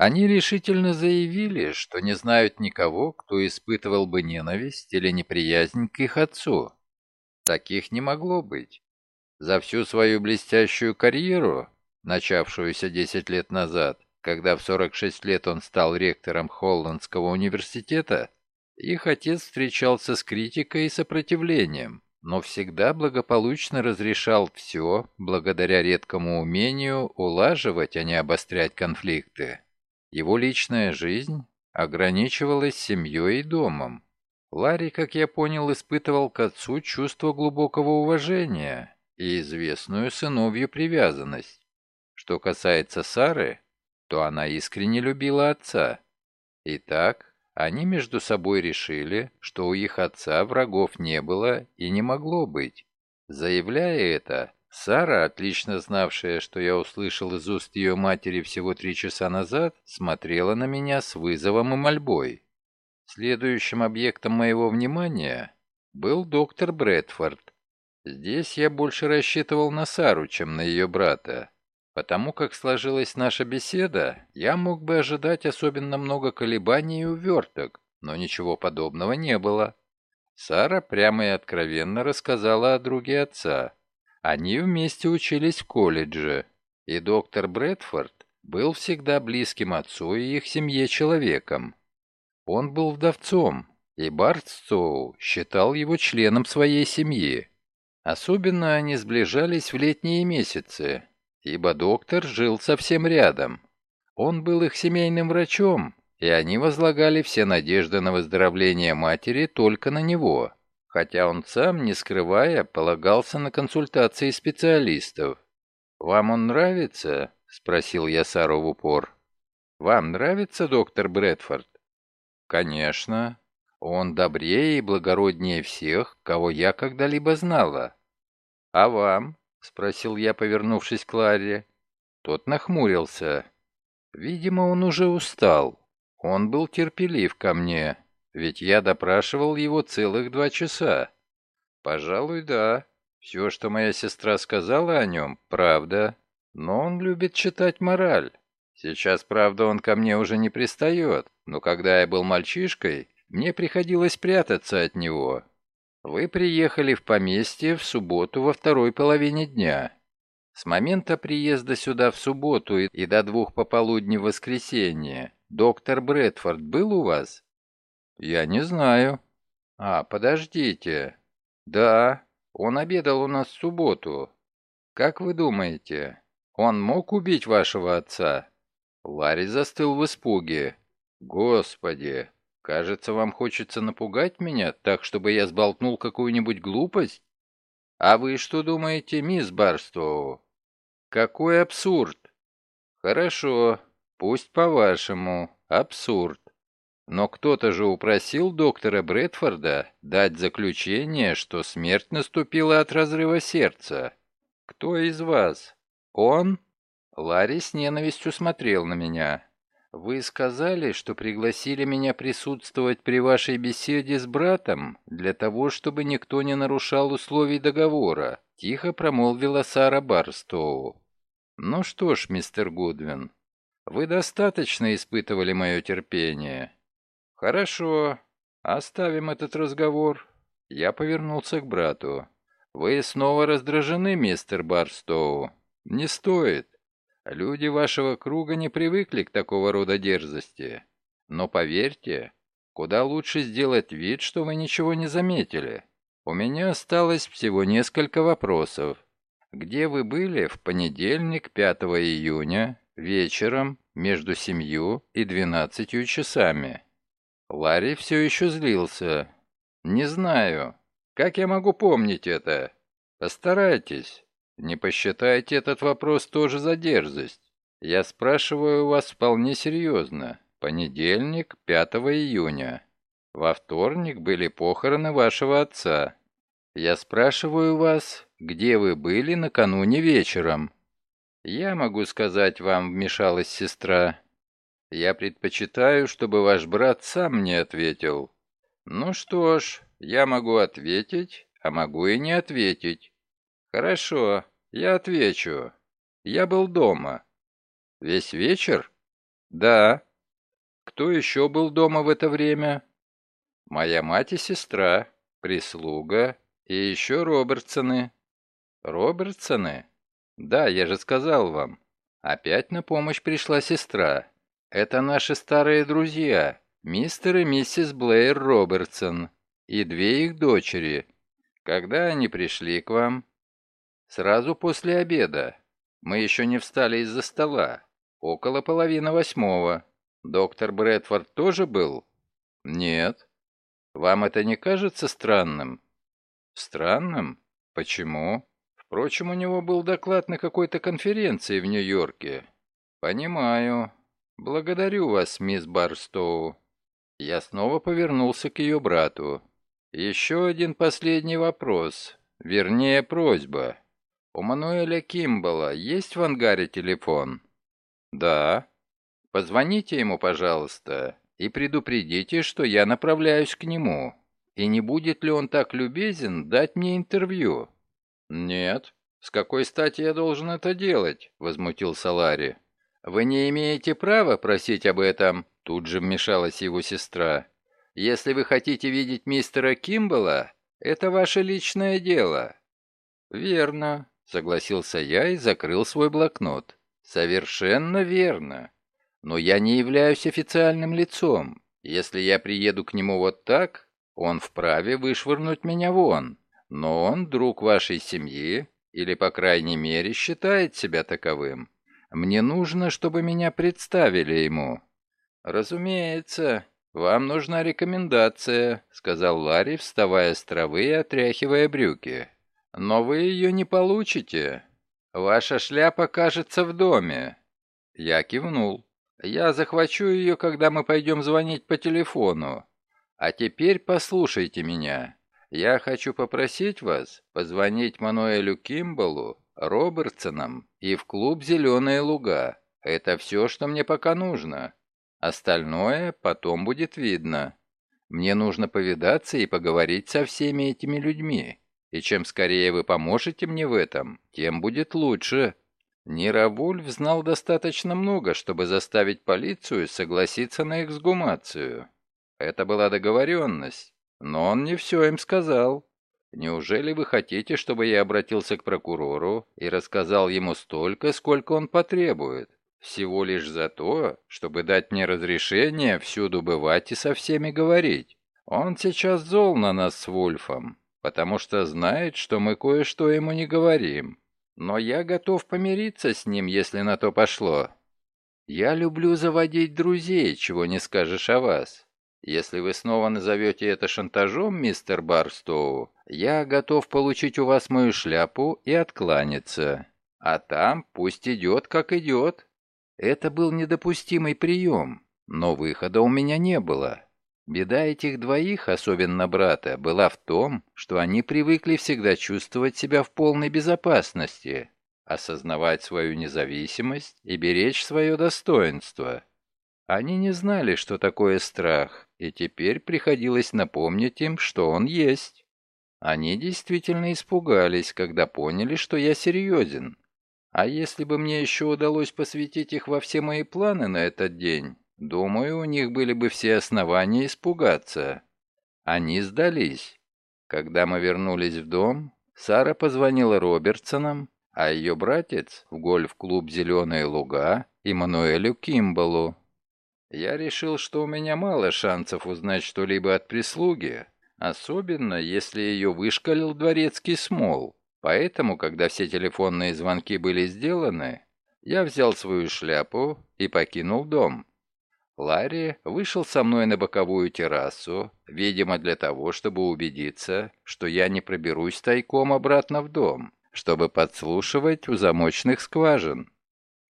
Они решительно заявили, что не знают никого, кто испытывал бы ненависть или неприязнь к их отцу. Таких не могло быть. За всю свою блестящую карьеру, начавшуюся 10 лет назад, когда в 46 лет он стал ректором Холландского университета, их отец встречался с критикой и сопротивлением, но всегда благополучно разрешал все благодаря редкому умению улаживать, а не обострять конфликты. Его личная жизнь ограничивалась семьей и домом. Ларри, как я понял, испытывал к отцу чувство глубокого уважения и известную сыновью привязанность. Что касается Сары, то она искренне любила отца. Итак, они между собой решили, что у их отца врагов не было и не могло быть. Заявляя это, Сара, отлично знавшая, что я услышал из уст ее матери всего три часа назад, смотрела на меня с вызовом и мольбой. Следующим объектом моего внимания был доктор Брэдфорд. Здесь я больше рассчитывал на Сару, чем на ее брата. Потому как сложилась наша беседа, я мог бы ожидать особенно много колебаний и уверток, но ничего подобного не было. Сара прямо и откровенно рассказала о друге отца. Они вместе учились в колледже, и доктор Брэдфорд был всегда близким отцу и их семье человеком. Он был вдовцом, и Бартстоу считал его членом своей семьи. Особенно они сближались в летние месяцы, ибо доктор жил совсем рядом. Он был их семейным врачом, и они возлагали все надежды на выздоровление матери только на него, хотя он сам, не скрывая, полагался на консультации специалистов. «Вам он нравится?» — спросил я Сару в упор. «Вам нравится доктор Брэдфорд?» «Конечно. Он добрее и благороднее всех, кого я когда-либо знала». «А вам?» — спросил я, повернувшись к Ларре. Тот нахмурился. Видимо, он уже устал. Он был терпелив ко мне, ведь я допрашивал его целых два часа. Пожалуй, да. Все, что моя сестра сказала о нем, правда. Но он любит читать мораль. Сейчас, правда, он ко мне уже не пристает, но когда я был мальчишкой, мне приходилось прятаться от него. Вы приехали в поместье в субботу во второй половине дня. С момента приезда сюда в субботу и до двух пополудни в воскресенье доктор Брэдфорд был у вас? Я не знаю. А, подождите. Да, он обедал у нас в субботу. Как вы думаете, он мог убить вашего отца? Ларри застыл в испуге. «Господи, кажется, вам хочется напугать меня, так, чтобы я сболтнул какую-нибудь глупость? А вы что думаете, мисс Барстоу? Какой абсурд!» «Хорошо, пусть по-вашему, абсурд. Но кто-то же упросил доктора Брэдфорда дать заключение, что смерть наступила от разрыва сердца. Кто из вас? Он?» Ларри с ненавистью смотрел на меня. «Вы сказали, что пригласили меня присутствовать при вашей беседе с братом для того, чтобы никто не нарушал условий договора», — тихо промолвила Сара Барстоу. «Ну что ж, мистер Гудвин, вы достаточно испытывали мое терпение. Хорошо, оставим этот разговор». Я повернулся к брату. «Вы снова раздражены, мистер Барстоу?» «Не стоит. Люди вашего круга не привыкли к такого рода дерзости. Но поверьте, куда лучше сделать вид, что вы ничего не заметили. У меня осталось всего несколько вопросов. Где вы были в понедельник, 5 июня, вечером, между семью и двенадцатью часами?» Ларри все еще злился. «Не знаю. Как я могу помнить это? Постарайтесь». Не посчитайте этот вопрос тоже за дерзость. Я спрашиваю вас вполне серьезно. Понедельник, 5 июня. Во вторник были похороны вашего отца. Я спрашиваю вас, где вы были накануне вечером? Я могу сказать вам, вмешалась сестра. Я предпочитаю, чтобы ваш брат сам мне ответил. Ну что ж, я могу ответить, а могу и не ответить. Хорошо, я отвечу. Я был дома. Весь вечер? Да. Кто еще был дома в это время? Моя мать и сестра, прислуга и еще Робертсоны. Робертсоны? Да, я же сказал вам. Опять на помощь пришла сестра. Это наши старые друзья, мистер и миссис Блэйр Робертсон, и две их дочери. Когда они пришли к вам? Сразу после обеда. Мы еще не встали из-за стола. Около половины восьмого. Доктор Брэдфорд тоже был? Нет. Вам это не кажется странным? Странным? Почему? Впрочем, у него был доклад на какой-то конференции в Нью-Йорке. Понимаю. Благодарю вас, мисс Барстоу. Я снова повернулся к ее брату. Еще один последний вопрос. Вернее, просьба. У Мануэля Кимбала есть в ангаре телефон? Да. Позвоните ему, пожалуйста, и предупредите, что я направляюсь к нему. И не будет ли он так любезен дать мне интервью? «Нет. С какой стати я должен это делать?» — возмутился Ларри. «Вы не имеете права просить об этом», — тут же вмешалась его сестра. «Если вы хотите видеть мистера Кимбала, это ваше личное дело». «Верно», — согласился я и закрыл свой блокнот. «Совершенно верно. Но я не являюсь официальным лицом. Если я приеду к нему вот так, он вправе вышвырнуть меня вон. Но он друг вашей семьи, или, по крайней мере, считает себя таковым. Мне нужно, чтобы меня представили ему». «Разумеется, вам нужна рекомендация», — сказал Ларри, вставая с травы и отряхивая брюки. «Но вы ее не получите. Ваша шляпа кажется в доме». Я кивнул. «Я захвачу ее, когда мы пойдем звонить по телефону. А теперь послушайте меня. Я хочу попросить вас позвонить Мануэлю Кимбалу, Робертсонам и в клуб «Зеленые луга». Это все, что мне пока нужно. Остальное потом будет видно. Мне нужно повидаться и поговорить со всеми этими людьми. И чем скорее вы поможете мне в этом, тем будет лучше. Нира Вульф знал достаточно много, чтобы заставить полицию согласиться на эксгумацию. Это была договоренность. Но он не все им сказал. Неужели вы хотите, чтобы я обратился к прокурору и рассказал ему столько, сколько он потребует? Всего лишь за то, чтобы дать мне разрешение всюду бывать и со всеми говорить. Он сейчас зол на нас с Вульфом, потому что знает, что мы кое-что ему не говорим. Но я готов помириться с ним, если на то пошло. Я люблю заводить друзей, чего не скажешь о вас. Если вы снова назовете это шантажом, мистер Барстоу, я готов получить у вас мою шляпу и откланяться. А там пусть идет, как идет. Это был недопустимый прием, но выхода у меня не было. Беда этих двоих, особенно брата, была в том, что они привыкли всегда чувствовать себя в полной безопасности, осознавать свою независимость и беречь свое достоинство. Они не знали, что такое страх, и теперь приходилось напомнить им, что он есть. Они действительно испугались, когда поняли, что я серьезен. А если бы мне еще удалось посвятить их во все мои планы на этот день, думаю, у них были бы все основания испугаться. Они сдались. Когда мы вернулись в дом, Сара позвонила Робертсонам, а ее братец в гольф-клуб «Зеленые луга» и Мануэлю Кимбалу. Я решил, что у меня мало шансов узнать что-либо от прислуги, особенно если ее вышкалил дворецкий Смол. Поэтому, когда все телефонные звонки были сделаны, я взял свою шляпу и покинул дом. Ларри вышел со мной на боковую террасу, видимо, для того, чтобы убедиться, что я не проберусь тайком обратно в дом, чтобы подслушивать у замочных скважин.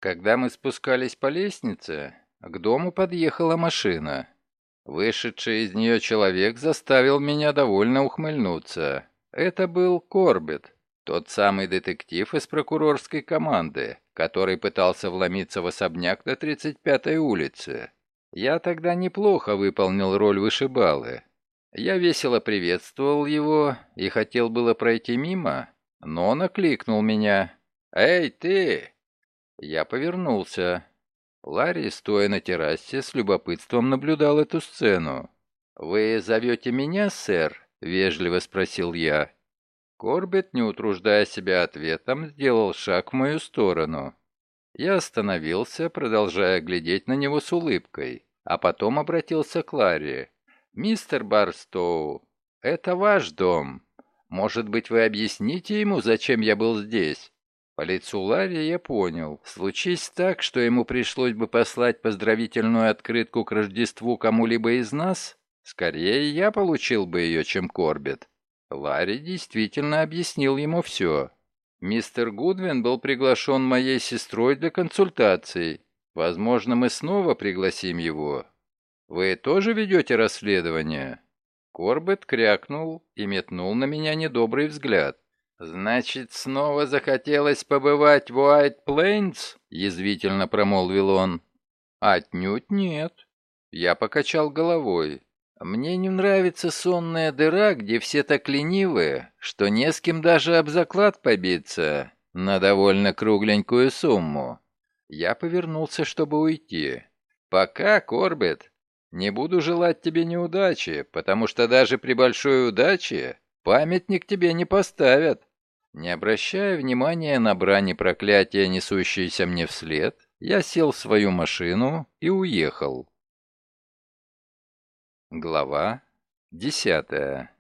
Когда мы спускались по лестнице, к дому подъехала машина. Вышедший из нее человек заставил меня довольно ухмыльнуться. Это был Корбет, тот самый детектив из прокурорской команды, который пытался вломиться в особняк на 35-й улице. Я тогда неплохо выполнил роль вышибалы. Я весело приветствовал его и хотел было пройти мимо, но он окликнул меня. «Эй, ты!» Я повернулся. Ларри, стоя на террасе, с любопытством наблюдал эту сцену. «Вы зовете меня, сэр?» — вежливо спросил я. Корбет, не утруждая себя ответом, сделал шаг в мою сторону. Я остановился, продолжая глядеть на него с улыбкой, а потом обратился к Ларри. «Мистер Барстоу, это ваш дом. Может быть, вы объясните ему, зачем я был здесь?» По лицу Ларри я понял. Случись так, что ему пришлось бы послать поздравительную открытку к Рождеству кому-либо из нас, скорее я получил бы ее, чем Корбет. Ларри действительно объяснил ему все. Мистер Гудвин был приглашен моей сестрой для консультаций. Возможно, мы снова пригласим его. Вы тоже ведете расследование?» Корбет крякнул и метнул на меня недобрый взгляд. «Значит, снова захотелось побывать в Уайт Плейнс?» — язвительно промолвил он. «Отнюдь нет». Я покачал головой. «Мне не нравится сонная дыра, где все так ленивые, что не с кем даже об заклад побиться на довольно кругленькую сумму». Я повернулся, чтобы уйти. «Пока, Корбет, не буду желать тебе неудачи, потому что даже при большой удаче памятник тебе не поставят». Не обращая внимания на брани проклятия, несущиеся мне вслед, я сел в свою машину и уехал. Глава десятая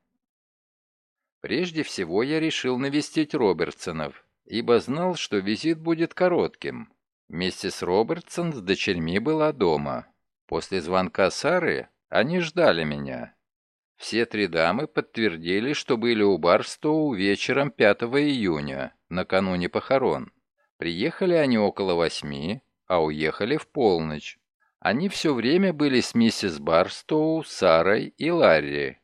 Прежде всего я решил навестить Робертсонов, ибо знал, что визит будет коротким. Миссис Робертсон с дочерьми была дома. После звонка Сары они ждали меня. Все три дамы подтвердили, что были у Барстоу вечером 5 июня, накануне похорон. Приехали они около восьми, а уехали в полночь. Они все время были с миссис Барстоу, Сарой и Ларри.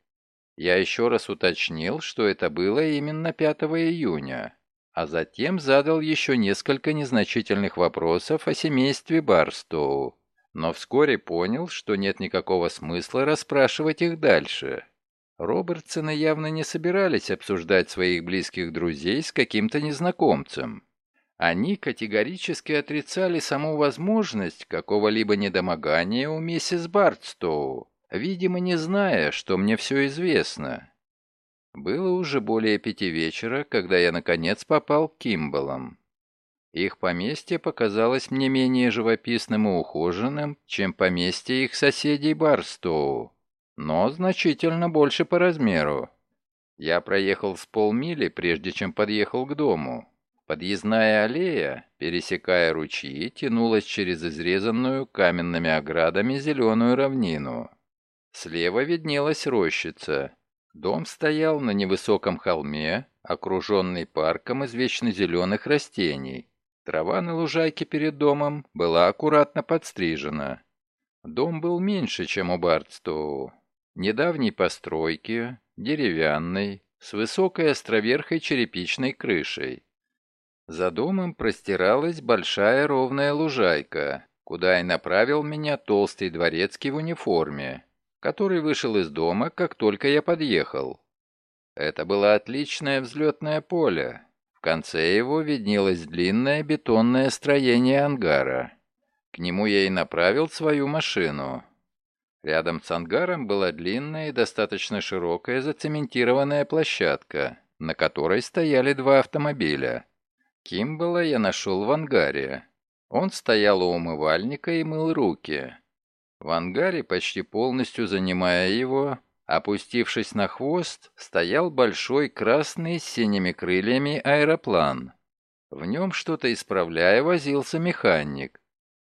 Я еще раз уточнил, что это было именно 5 июня а затем задал еще несколько незначительных вопросов о семействе Барстоу, но вскоре понял, что нет никакого смысла расспрашивать их дальше. Робертсоны явно не собирались обсуждать своих близких друзей с каким-то незнакомцем. Они категорически отрицали саму возможность какого-либо недомогания у миссис Бартстоу, видимо, не зная, что мне все известно. Было уже более пяти вечера, когда я наконец попал к Кимбалам. Их поместье показалось мне менее живописным и ухоженным, чем поместье их соседей Барстоу, но значительно больше по размеру. Я проехал с полмили, прежде чем подъехал к дому. Подъездная аллея, пересекая ручьи, тянулась через изрезанную каменными оградами зеленую равнину. Слева виднелась рощица, Дом стоял на невысоком холме, окруженный парком из вечно растений. Трава на лужайке перед домом была аккуратно подстрижена. Дом был меньше, чем у Бартстоу. Недавней постройки, деревянный, с высокой островерхой черепичной крышей. За домом простиралась большая ровная лужайка, куда и направил меня толстый дворецкий в униформе который вышел из дома, как только я подъехал. Это было отличное взлетное поле. В конце его виднелось длинное бетонное строение ангара. К нему я и направил свою машину. Рядом с ангаром была длинная и достаточно широкая зацементированная площадка, на которой стояли два автомобиля. Кимбала я нашел в ангаре. Он стоял у умывальника и мыл руки. В ангаре, почти полностью занимая его, опустившись на хвост, стоял большой красный с синими крыльями аэроплан. В нем что-то исправляя возился механик.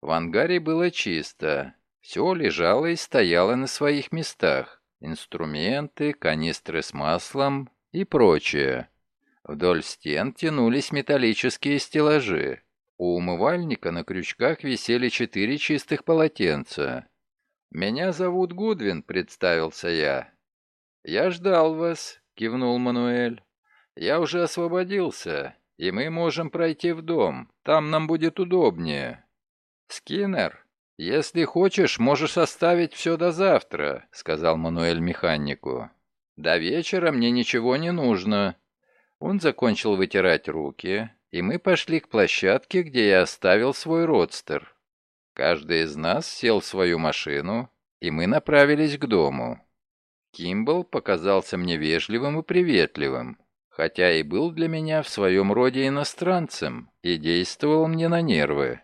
В ангаре было чисто. Все лежало и стояло на своих местах. Инструменты, канистры с маслом и прочее. Вдоль стен тянулись металлические стеллажи. У умывальника на крючках висели четыре чистых полотенца. «Меня зовут Гудвин», — представился я. «Я ждал вас», — кивнул Мануэль. «Я уже освободился, и мы можем пройти в дом. Там нам будет удобнее». «Скиннер, если хочешь, можешь оставить все до завтра», — сказал Мануэль механику. «До вечера мне ничего не нужно». Он закончил вытирать руки, и мы пошли к площадке, где я оставил свой родстер. Каждый из нас сел в свою машину, и мы направились к дому. Кимбл показался мне вежливым и приветливым, хотя и был для меня в своем роде иностранцем и действовал мне на нервы.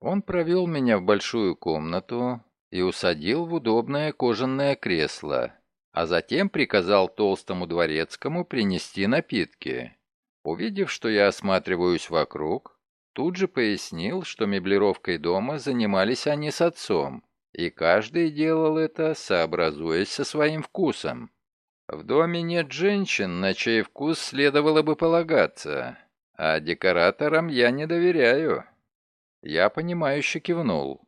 Он провел меня в большую комнату и усадил в удобное кожаное кресло, а затем приказал толстому дворецкому принести напитки. Увидев, что я осматриваюсь вокруг, тут же пояснил, что меблировкой дома занимались они с отцом, и каждый делал это, сообразуясь со своим вкусом. В доме нет женщин, на чей вкус следовало бы полагаться, а декораторам я не доверяю. Я понимающе кивнул.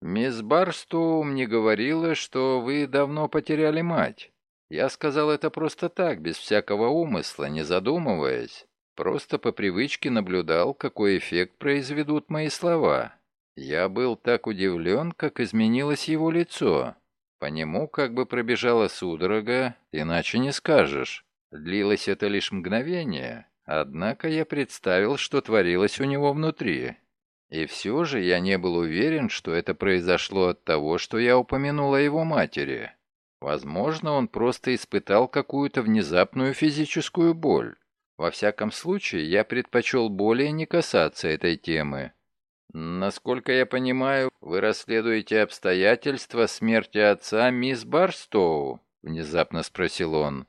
«Мисс Барстоу мне говорила, что вы давно потеряли мать. Я сказал это просто так, без всякого умысла, не задумываясь. Просто по привычке наблюдал, какой эффект произведут мои слова. Я был так удивлен, как изменилось его лицо. По нему как бы пробежала судорога, иначе не скажешь. Длилось это лишь мгновение, однако я представил, что творилось у него внутри. И все же я не был уверен, что это произошло от того, что я упомянул о его матери. Возможно, он просто испытал какую-то внезапную физическую боль. Во всяком случае, я предпочел более не касаться этой темы. Насколько я понимаю, вы расследуете обстоятельства смерти отца мисс Барстоу? Внезапно спросил он.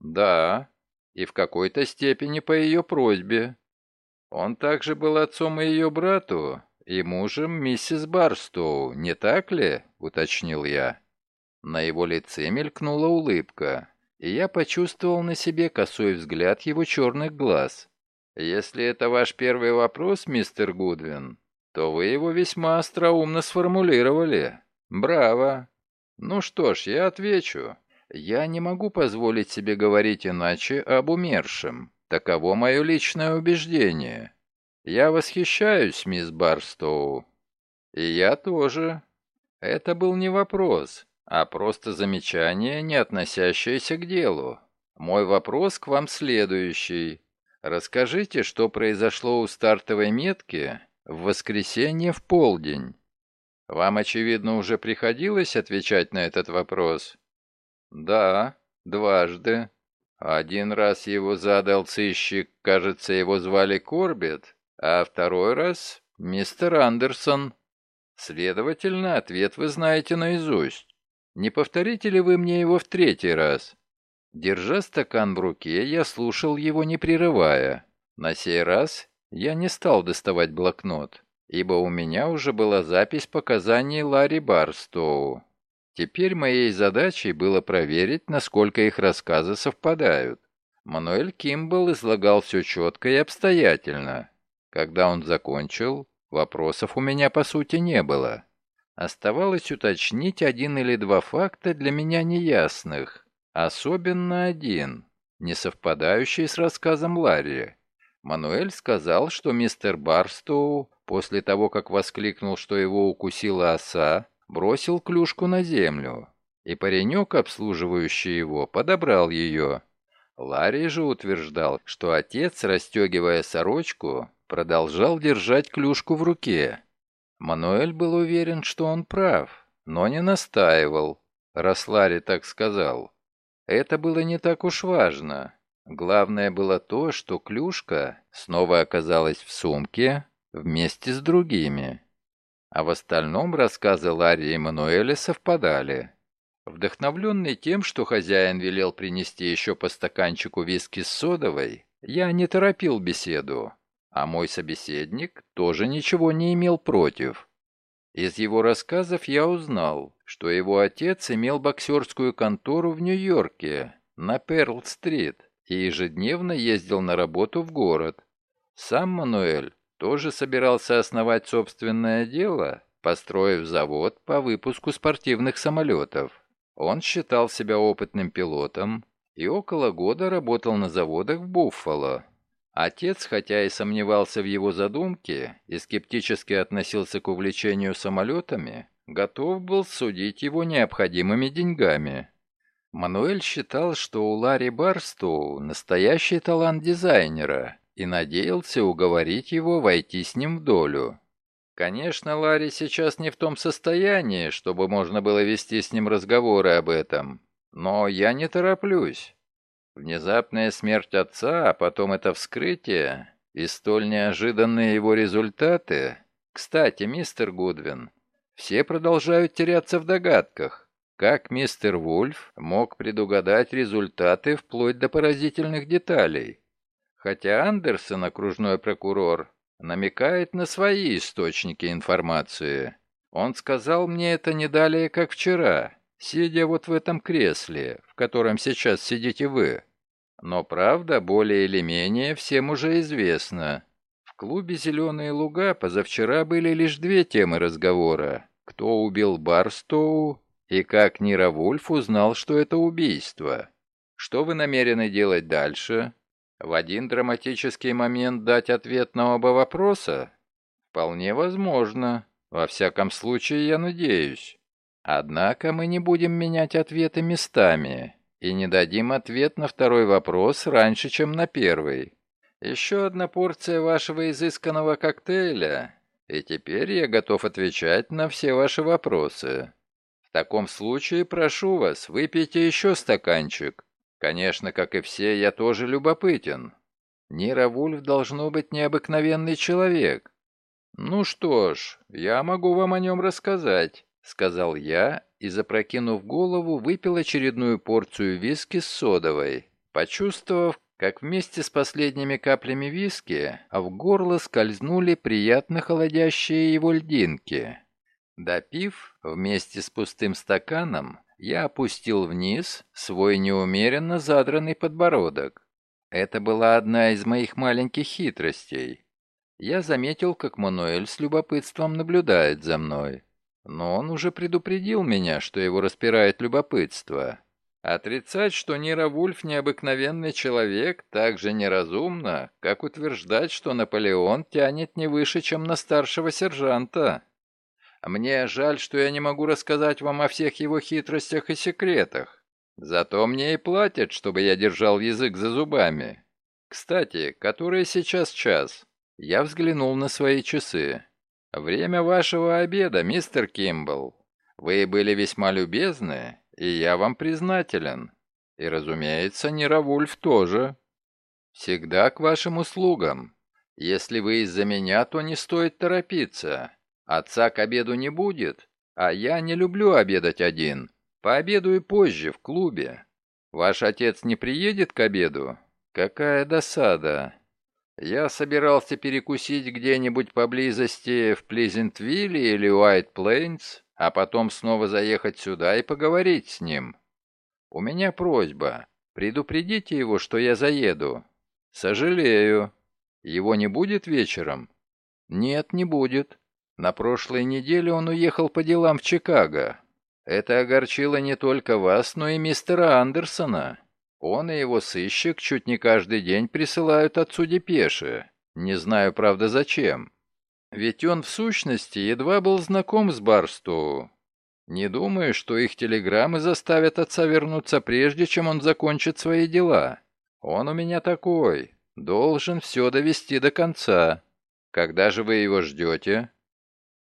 Да, и в какой-то степени по ее просьбе. Он также был отцом и ее брату, и мужем миссис Барстоу, не так ли?» — уточнил я. На его лице мелькнула улыбка, и я почувствовал на себе косой взгляд его черных глаз. «Если это ваш первый вопрос, мистер Гудвин, то вы его весьма остроумно сформулировали. Браво! Ну что ж, я отвечу. Я не могу позволить себе говорить иначе об умершем. Таково мое личное убеждение. Я восхищаюсь, мисс Барстоу. И я тоже. Это был не вопрос, а просто замечание, не относящееся к делу. Мой вопрос к вам следующий. Расскажите, что произошло у стартовой метки в воскресенье в полдень. Вам, очевидно, уже приходилось отвечать на этот вопрос? Да, дважды. Один раз его задал сыщик, кажется, его звали Корбет, а второй раз — мистер Андерсон. Следовательно, ответ вы знаете наизусть. Не повторите ли вы мне его в третий раз? Держа стакан в руке, я слушал его, не прерывая. На сей раз я не стал доставать блокнот, ибо у меня уже была запись показаний Ларри Барстоу. Теперь моей задачей было проверить, насколько их рассказы совпадают. Мануэль Кимбл излагал все четко и обстоятельно. Когда он закончил, вопросов у меня по сути не было. Оставалось уточнить один или два факта для меня неясных. Особенно один, не совпадающий с рассказом Ларри. Мануэль сказал, что мистер Барстоу, после того, как воскликнул, что его укусила оса, бросил клюшку на землю, и паренек, обслуживающий его, подобрал ее. Ларри же утверждал, что отец, расстегивая сорочку, продолжал держать клюшку в руке. Мануэль был уверен, что он прав, но не настаивал, раз Ларри так сказал. Это было не так уж важно. Главное было то, что клюшка снова оказалась в сумке вместе с другими. А в остальном рассказы Ларри и Мануэля совпадали. Вдохновленный тем, что хозяин велел принести еще по стаканчику виски с содовой, я не торопил беседу, а мой собеседник тоже ничего не имел против. Из его рассказов я узнал, что его отец имел боксерскую контору в Нью-Йорке, на Перл-стрит, и ежедневно ездил на работу в город. Сам Мануэль тоже собирался основать собственное дело, построив завод по выпуску спортивных самолетов. Он считал себя опытным пилотом и около года работал на заводах в Буффало. Отец, хотя и сомневался в его задумке и скептически относился к увлечению самолетами, готов был судить его необходимыми деньгами. Мануэль считал, что у Ларри Барстоу настоящий талант дизайнера – и надеялся уговорить его войти с ним в долю. Конечно, Ларри сейчас не в том состоянии, чтобы можно было вести с ним разговоры об этом. Но я не тороплюсь. Внезапная смерть отца, а потом это вскрытие и столь неожиданные его результаты. Кстати, мистер Гудвин, все продолжают теряться в догадках. Как мистер Вульф мог предугадать результаты вплоть до поразительных деталей? Хотя Андерсон, окружной прокурор, намекает на свои источники информации. Он сказал мне это не далее, как вчера, сидя вот в этом кресле, котором сейчас сидите вы. Но правда, более или менее, всем уже известна. В клубе «Зеленые луга» позавчера были лишь две темы разговора. Кто убил Барстоу и как Нира Вульф узнал, что это убийство. Что вы намерены делать дальше? В один драматический момент дать ответ на оба вопроса? Вполне возможно. Во всяком случае, я надеюсь. Однако мы не будем менять ответы местами и не дадим ответ на второй вопрос раньше, чем на первый. Еще одна порция вашего изысканного коктейля, и теперь я готов отвечать на все ваши вопросы. В таком случае прошу вас, выпейте еще стаканчик. Конечно, как и все, я тоже любопытен. Нира Вульф должно быть необыкновенный человек. Ну что ж, я могу вам о нем рассказать. — сказал я и, запрокинув голову, выпил очередную порцию виски с содовой, почувствовав, как вместе с последними каплями виски в горло скользнули приятно холодящие его льдинки. Допив, вместе с пустым стаканом, я опустил вниз свой неумеренно задранный подбородок. Это была одна из моих маленьких хитростей. Я заметил, как Мануэль с любопытством наблюдает за мной. Но он уже предупредил меня, что его распирает любопытство. Отрицать, что Нира Вульф необыкновенный человек, так же неразумно, как утверждать, что Наполеон тянет не выше, чем на старшего сержанта. Мне жаль, что я не могу рассказать вам о всех его хитростях и секретах. Зато мне и платят, чтобы я держал язык за зубами. Кстати, который сейчас час? Я взглянул на свои часы. «Время вашего обеда, мистер Кимбл. Вы были весьма любезны, и я вам признателен. И, разумеется, Неравульф тоже. Всегда к вашим услугам. Если вы из-за меня, то не стоит торопиться. Отца к обеду не будет, а я не люблю обедать один. Пообедаю позже, в клубе. Ваш отец не приедет к обеду? Какая досада. Я собирался перекусить где-нибудь поблизости в Плизентвилле или Уайт Плейнс, а потом снова заехать сюда и поговорить с ним. У меня просьба. Предупредите его, что я заеду. Сожалею. Его не будет вечером? Нет, не будет. На прошлой неделе он уехал по делам в Чикаго. Это огорчило не только вас, но и мистера Андерсона. Он и его сыщик чуть не каждый день присылают отцу депеши. Не знаю, правда, зачем. Ведь он, в сущности, едва был знаком с Барстоу. Не думаю, что их телеграммы заставят отца вернуться прежде, чем он закончит свои дела. Он у меня такой. Должен все довести до конца. Когда же вы его ждете?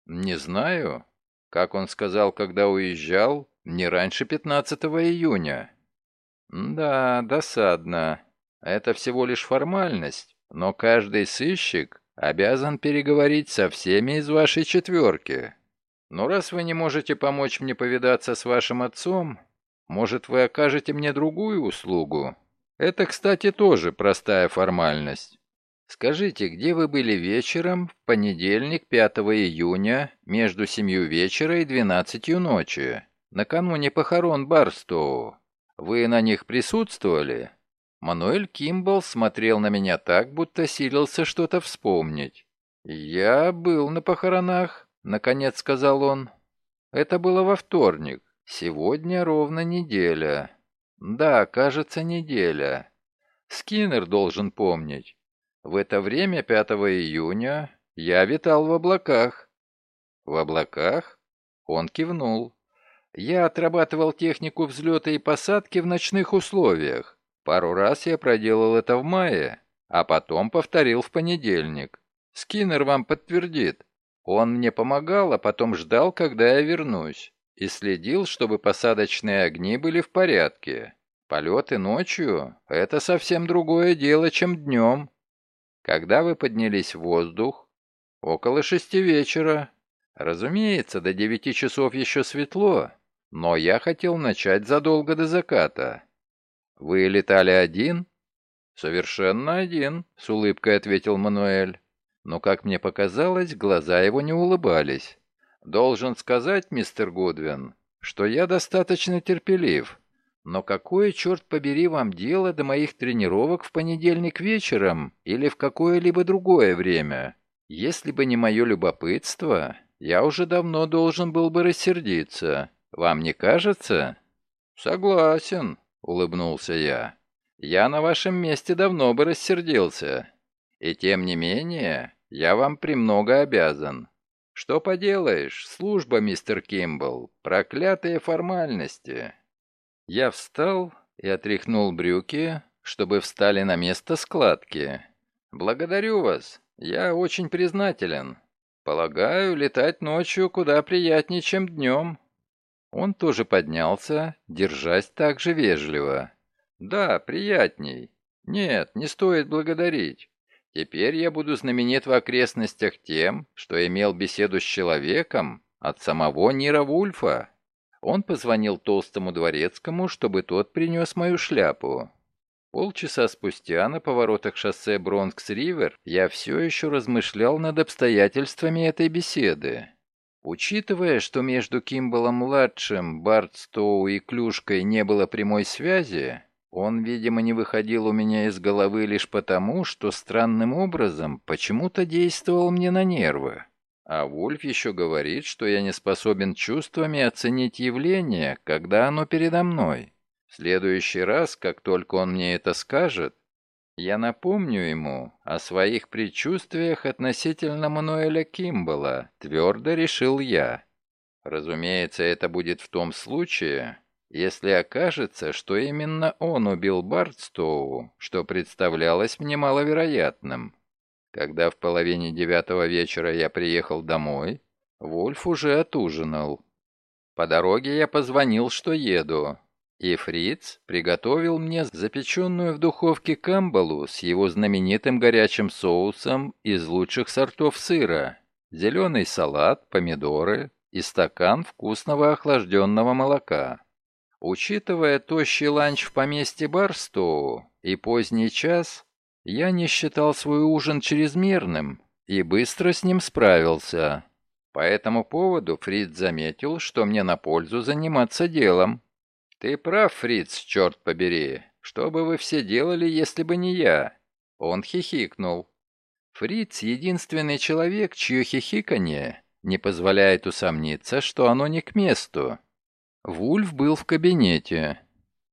Не знаю. Как он сказал, когда уезжал, не раньше 15 июня. «Да, досадно. Это всего лишь формальность, но каждый сыщик обязан переговорить со всеми из вашей четверки. Но раз вы не можете помочь мне повидаться с вашим отцом, может, вы окажете мне другую услугу? Это, кстати, тоже простая формальность. Скажите, где вы были вечером в понедельник, 5 июня, между семью вечера и 12 ночи, накануне похорон Барстоу?» Вы на них присутствовали?» Мануэль Кимбл смотрел на меня так, будто силился что-то вспомнить. «Я был на похоронах», — наконец сказал он. «Это было во вторник. Сегодня ровно неделя. Да, кажется, неделя. Скиннер должен помнить. В это время, 5 июня, я витал в облаках». «В облаках?» Он кивнул. Я отрабатывал технику взлета и посадки в ночных условиях. Пару раз я проделал это в мае, а потом повторил в понедельник. Скиннер вам подтвердит. Он мне помогал, а потом ждал, когда я вернусь, и следил, чтобы посадочные огни были в порядке. Полеты ночью — это совсем другое дело, чем днем. Когда вы поднялись в воздух? Около шести вечера. Разумеется, до девяти часов еще светло, но я хотел начать задолго до заката. Вы летали один? Совершенно один, с улыбкой ответил Мануэль. Но, как мне показалось, глаза его не улыбались. Должен сказать, мистер Гудвин, что я достаточно терпелив. Но какое, черт побери, вам дело до моих тренировок в понедельник вечером или в какое-либо другое время? Если бы не мое любопытство, я уже давно должен был бы рассердиться. Вам не кажется?» «Согласен», — улыбнулся я. «Я на вашем месте давно бы рассердился. И тем не менее, я вам премного обязан. Что поделаешь, служба, мистер Кимбл, проклятые формальности». Я встал и отряхнул брюки, чтобы встали на место складки. «Благодарю вас. Я очень признателен. Полагаю, летать ночью куда приятнее, чем днем». Он тоже поднялся, держась так же вежливо. «Да, приятней. Нет, не стоит благодарить. Теперь я буду знаменит в окрестностях тем, что имел беседу с человеком от самого Нира Вульфа». Он позвонил толстому дворецкому, чтобы тот принес мою шляпу. Полчаса спустя на поворотах шоссе Бронкс-Ривер я все еще размышлял над обстоятельствами этой беседы. Учитывая, что между Кимбалом-младшим, Бартстоу и Клюшкой не было прямой связи, он, видимо, не выходил у меня из головы лишь потому, что странным образом почему-то действовал мне на нервы. А Вульф еще говорит, что я не способен чувствами оценить явление, когда оно передо мной. В следующий раз, как только он мне это скажет, я напомню ему о своих предчувствиях относительно Мануэля Кимбала, твердо решил я. Разумеется, это будет в том случае, если окажется, что именно он убил Бартстоу, что представлялось мне маловероятным. Когда в половине девятого вечера я приехал домой, Вульф уже отужинал. По дороге я позвонил, что еду, и Фриц приготовил мне запеченную в духовке камбалу с его знаменитым горячим соусом из лучших сортов сыра, зеленый салат, помидоры и стакан вкусного охлажденного молока. Учитывая тощий ланч в поместье Барстоу и поздний час, я не считал свой ужин чрезмерным и быстро с ним справился. По этому поводу Фриц заметил, что мне на пользу заниматься делом. «Ты прав, Фриц, черт побери. Что бы вы все делали, если бы не я?» Он хихикнул. Фриц — единственный человек, чье хихиканье не позволяет усомниться, что оно не к месту. Вульф был в кабинете.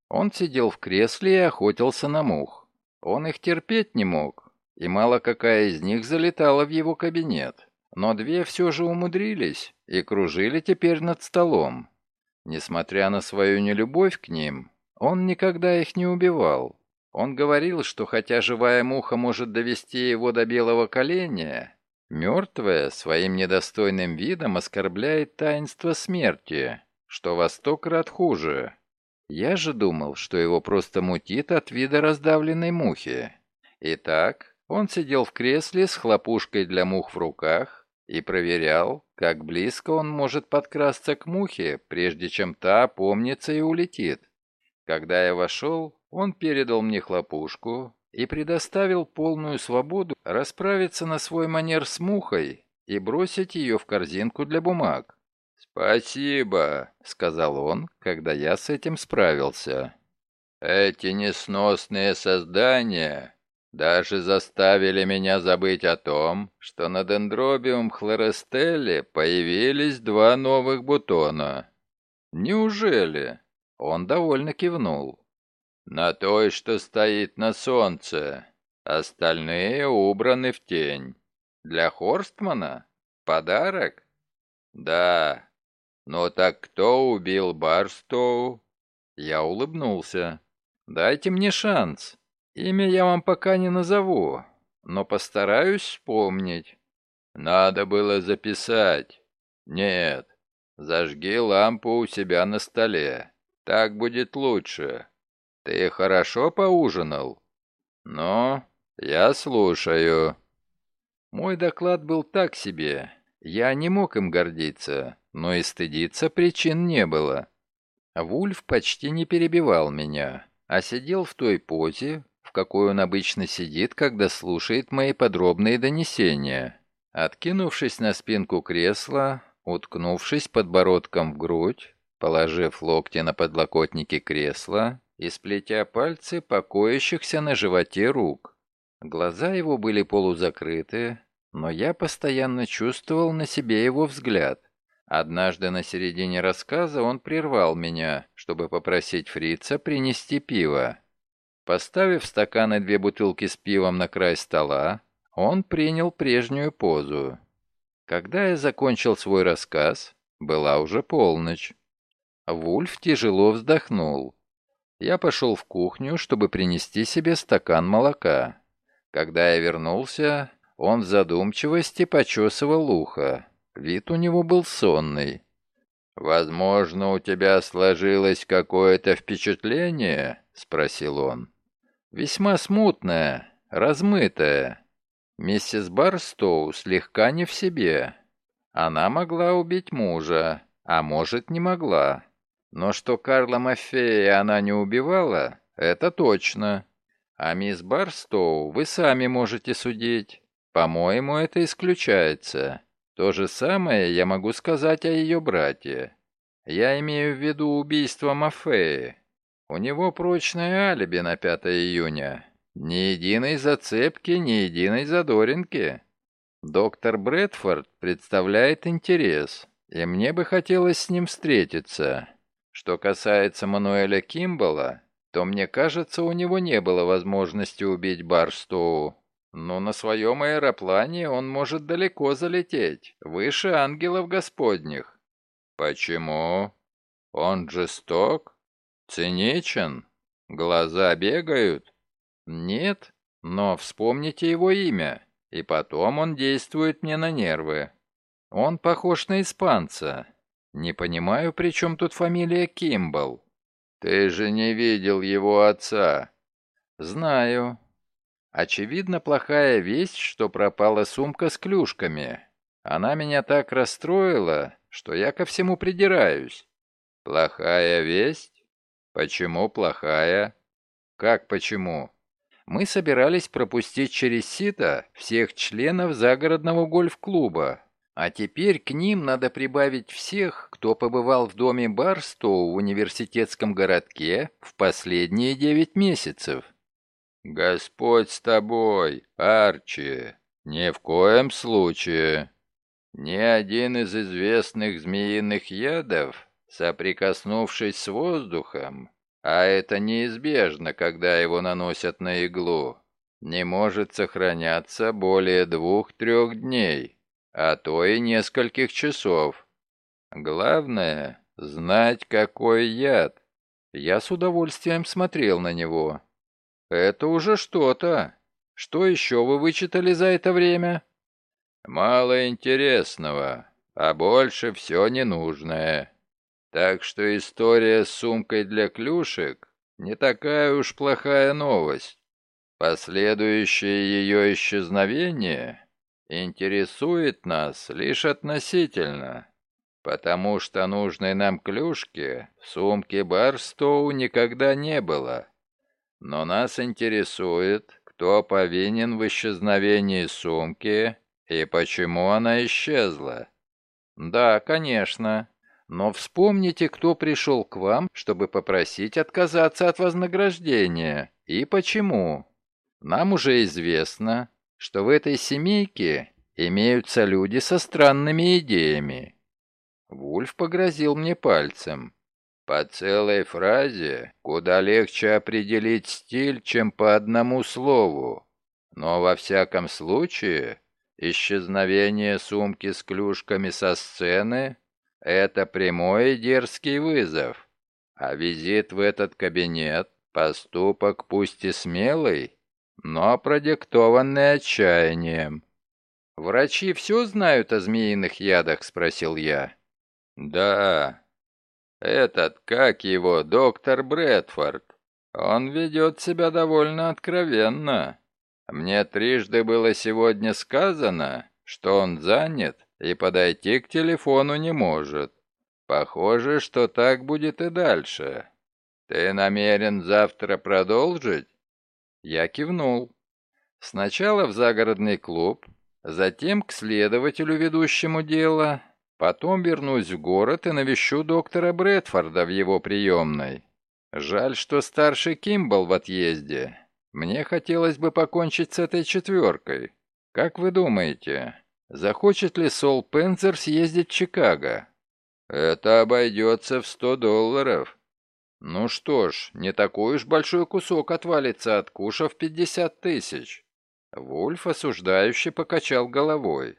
Он сидел в кресле и охотился на мух. Он их терпеть не мог, и мало какая из них залетала в его кабинет. Но две все же умудрились и кружили теперь над столом. Несмотря на свою нелюбовь к ним, он никогда их не убивал. Он говорил, что хотя живая муха может довести его до белого коленя, мертвая своим недостойным видом оскорбляет таинство смерти, что во сто крат хуже. Я же думал, что его просто мутит от вида раздавленной мухи. Итак, он сидел в кресле с хлопушкой для мух в руках и проверял, как близко он может подкрасться к мухе, прежде чем та опомнится и улетит. Когда я вошел, он передал мне хлопушку и предоставил полную свободу расправиться на свой манер с мухой и бросить ее в корзинку для бумаг. «Спасибо», — сказал он, когда я с этим справился. «Эти несносные создания даже заставили меня забыть о том, что на дендробиум хлорестелле появились два новых бутона. Неужели? Он довольно кивнул. На той, что стоит на солнце. Остальные убраны в тень. Для Хорстмана? Подарок? Да. Ну так кто убил Барстоу? Я улыбнулся. Дайте мне шанс. Имя я вам пока не назову, но постараюсь вспомнить. Надо было записать. Нет, зажги лампу у себя на столе. Так будет лучше. Ты хорошо поужинал? Ну, я слушаю. Мой доклад был так себе. Я не мог им гордиться, но и стыдиться причин не было. Вульф почти не перебивал меня, а сидел в той позе, какой он обычно сидит, когда слушает мои подробные донесения. Откинувшись на спинку кресла, уткнувшись подбородком в грудь, положив локти на подлокотники кресла и сплетя пальцы покоящихся на животе рук. Глаза его были полузакрыты, но я постоянно чувствовал на себе его взгляд. Однажды на середине рассказа он прервал меня, чтобы попросить фрица принести пиво. Поставив стакан и две бутылки с пивом на край стола, он принял прежнюю позу. Когда я закончил свой рассказ, была уже полночь. Вульф тяжело вздохнул. Я пошел в кухню, чтобы принести себе стакан молока. Когда я вернулся, он в задумчивости почесывал ухо. Вид у него был сонный. «Возможно, у тебя сложилось какое-то впечатление?» — спросил он. «Весьма смутное, размытое. Миссис Барстоу слегка не в себе. Она могла убить мужа, а может, не могла. Но что Карла Мафея она не убивала, это точно. А мисс Барстоу вы сами можете судить. По-моему, это исключается. То же самое я могу сказать о ее брате. Я имею в виду убийство Мафеи. У него прочное алиби на 5 июня. Ни единой зацепки, ни единой задоринки. Доктор Брэдфорд представляет интерес, и мне бы хотелось с ним встретиться. Что касается Мануэля Кимбала, то мне кажется, у него не было возможности убить Барстоу. Но на своем аэроплане он может далеко залететь, выше ангелов господних. Почему? Он жесток? Циничен? Глаза бегают? Нет, но вспомните его имя, и потом он действует мне на нервы. Он похож на испанца. Не понимаю, при чем тут фамилия Кимбл. Ты же не видел его отца. Знаю, Очевидно, плохая весть, что пропала сумка с клюшками. Она меня так расстроила, что я ко всему придираюсь. Плохая весть? Почему плохая? Как почему? Мы собирались пропустить через сито всех членов загородного гольф-клуба, а теперь к ним надо прибавить всех, кто побывал в доме Барстоу в университетском городке в последние девять месяцев. «Господь с тобой, Арчи! Ни в коем случае! Ни один из известных змеиных ядов, соприкоснувшись с воздухом, а это неизбежно, когда его наносят на иглу, не может сохраняться более двух-трех дней, а то и нескольких часов. Главное — знать, какой яд. Я с удовольствием смотрел на него. «Это уже что-то. Что еще вы вычитали за это время?» «Мало интересного, а больше все ненужное. Так что история с сумкой для клюшек не такая уж плохая новость. Последующее ее исчезновение интересует нас лишь относительно, потому что нужной нам клюшки в сумке Барстоу никогда не было». Но нас интересует, кто повинен в исчезновении сумки и почему она исчезла. Да, конечно. Но вспомните, кто пришел к вам, чтобы попросить отказаться от вознаграждения, и почему. Нам уже известно, что в этой семейке имеются люди со странными идеями. Вульф погрозил мне пальцем. По целой фразе куда легче определить стиль, чем по одному слову. Но во всяком случае, исчезновение сумки с клюшками со сцены — это прямой дерзкий вызов. А визит в этот кабинет — поступок пусть и смелый, но продиктованный отчаянием. «Врачи все знают о змеиных ядах?» — спросил я. «Да. Этот, как его, доктор Брэдфорд. Он ведет себя довольно откровенно. Мне трижды было сегодня сказано, что он занят и подойти к телефону не может. Похоже, что так будет и дальше. Ты намерен завтра продолжить? Я кивнул. Сначала в загородный клуб, затем к следователю, ведущему дело, потом вернусь в город и навещу доктора Брэдфорда в его приемной. Жаль, что старший Кимбл в отъезде. Мне хотелось бы покончить с этой четверкой. Как вы думаете, захочет ли Сол Пензер съездить в Чикаго? Это обойдется в сто долларов. Ну что ж, не такой уж большой кусок отвалится от куша в пятьдесят тысяч. Вульф осуждающе покачал головой.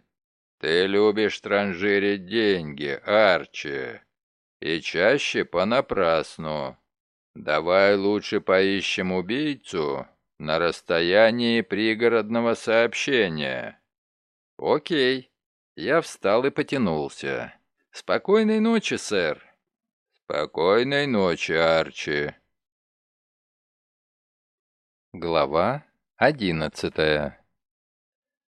«Ты любишь транжирить деньги, Арчи, и чаще понапрасну. Давай лучше поищем убийцу на расстоянии пригородного сообщения». «Окей». Я встал и потянулся. «Спокойной ночи, сэр». «Спокойной ночи, Арчи». Глава одиннадцатая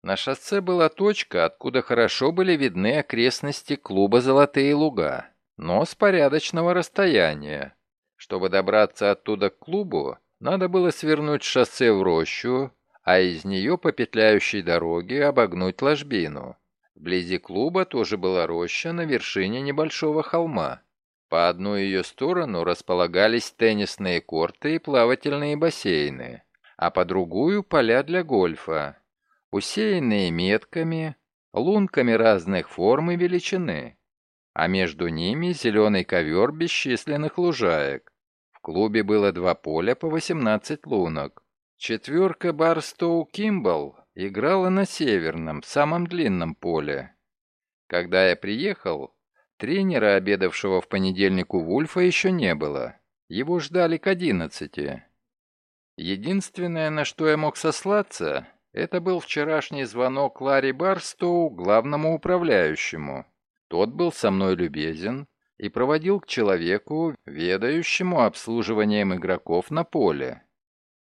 На шоссе была точка, откуда хорошо были видны окрестности клуба «Золотые луга», но с порядочного расстояния. Чтобы добраться оттуда к клубу, надо было свернуть шоссе в рощу, а из нее по петляющей дороге обогнуть ложбину. Вблизи клуба тоже была роща на вершине небольшого холма. По одну ее сторону располагались теннисные корты и плавательные бассейны, а по другую – поля для гольфа, усеянные метками, лунками разных форм и величины, а между ними зеленый ковер бесчисленных лужаек. В клубе было два поля по 18 лунок. Четверка Барстоу Кимбл играла на северном, самом длинном поле. Когда я приехал, тренера, обедавшего в понедельник у Вульфа, еще не было. Его ждали к одиннадцати. Единственное, на что я мог сослаться, это был вчерашний звонок Ларри Барстоу, главному управляющему. Тот был со мной любезен и проводил к человеку, ведающему обслуживанием игроков на поле.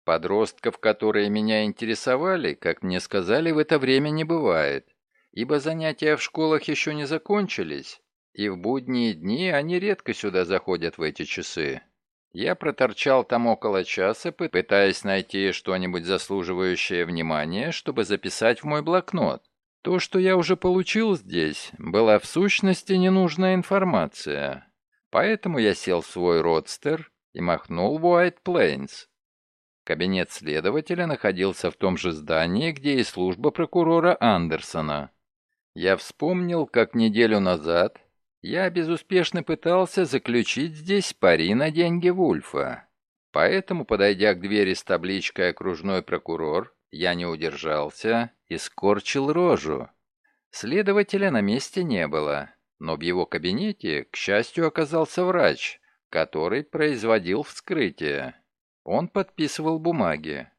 Подростков, которые меня интересовали, как мне сказали, в это время не бывает, ибо занятия в школах еще не закончились, и в будние дни они редко сюда заходят в эти часы. Я проторчал там около часа, пытаясь найти что-нибудь заслуживающее внимания, чтобы записать в мой блокнот. То, что я уже получил здесь, была в сущности ненужная информация. Поэтому я сел в свой родстер и махнул в Уайт Плейнс. Кабинет следователя находился в том же здании, где и служба прокурора Андерсона. Я вспомнил, как неделю назад я безуспешно пытался заключить здесь пари на деньги Вульфа. Поэтому, подойдя к двери с табличкой «Окружной прокурор», я не удержался и скорчил рожу. Следователя на месте не было, но в его кабинете, к счастью, оказался врач, который производил вскрытие. Он подписывал бумаги.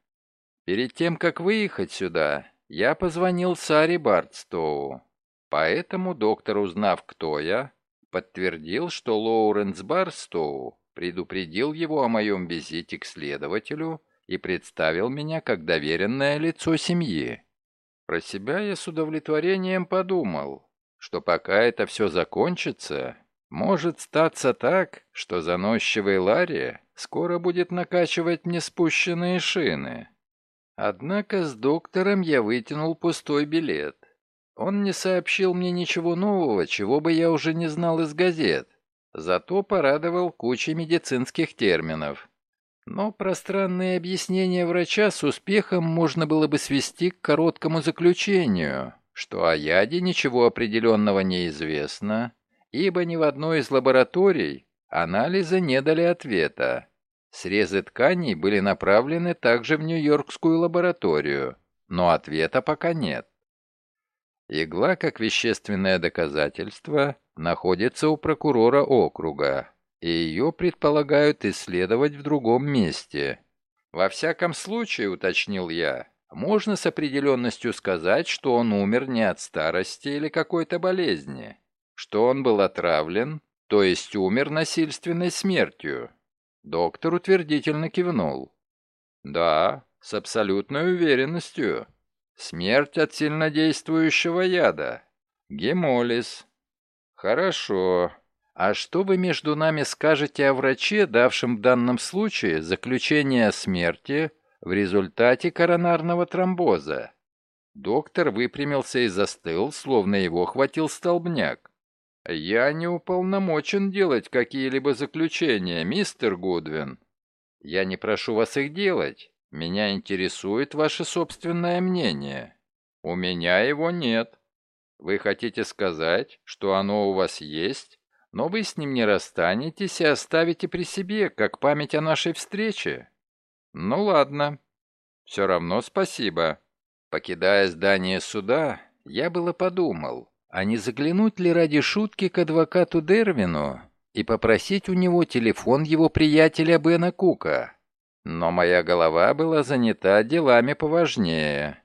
Перед тем, как выехать сюда, я позвонил Саре Бартстоу. Поэтому доктор, узнав, кто я, подтвердил, что Лоуренс Барстоу предупредил его о моем визите к следователю и представил меня как доверенное лицо семьи. Про себя я с удовлетворением подумал, что пока это все закончится, может статься так, что заносчивый Ларри скоро будет накачивать мне спущенные шины. Однако с доктором я вытянул пустой билет. Он не сообщил мне ничего нового, чего бы я уже не знал из газет. Зато порадовал кучей медицинских терминов. Но пространные объяснения врача с успехом можно было бы свести к короткому заключению, что о яде ничего определенного не известно, ибо ни в одной из лабораторий анализы не дали ответа. Срезы тканей были направлены также в Нью-Йоркскую лабораторию, но ответа пока нет. Игла, как вещественное доказательство, находится у прокурора округа, и ее предполагают исследовать в другом месте. Во всяком случае, уточнил я, можно с определенностью сказать, что он умер не от старости или какой-то болезни, что он был отравлен, то есть умер насильственной смертью. Доктор утвердительно кивнул. Да, с абсолютной уверенностью. Смерть от сильнодействующего яда. Гемолиз. Хорошо. А что вы между нами скажете о враче, давшем в данном случае заключение о смерти в результате коронарного тромбоза? Доктор выпрямился и застыл, словно его хватил столбняк. «Я не уполномочен делать какие-либо заключения, мистер Гудвин. Я не прошу вас их делать. Меня интересует ваше собственное мнение. У меня его нет. Вы хотите сказать, что оно у вас есть, но вы с ним не расстанетесь и оставите при себе, как память о нашей встрече? Ну ладно. Все равно спасибо. Покидая здание суда, я было подумал, а не заглянуть ли ради шутки к адвокату Дервину и попросить у него телефон его приятеля Бена Кука. Но моя голова была занята делами поважнее.